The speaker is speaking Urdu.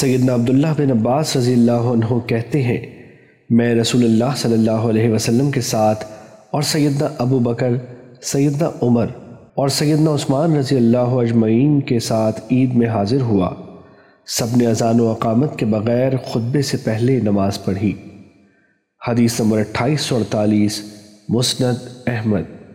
سیدنا عبداللہ بن عباس رضی اللہ عنہ کہتے ہیں، میں رسول اللہ صلی اللہ علیہ وسلم کے ساتھ اور سیدنا ابو بکر، سیدنا عمر اور سیدنا عثمان رضی اللہ اجمعین کے ساتھ عید میں حاضر ہوا۔ سب نے اذان و اقامت کے بغیر خطبے سے پہلے نماز پڑھی۔ حدیث نمبر اٹھائیس سو اڑتالیس، مسند احمد۔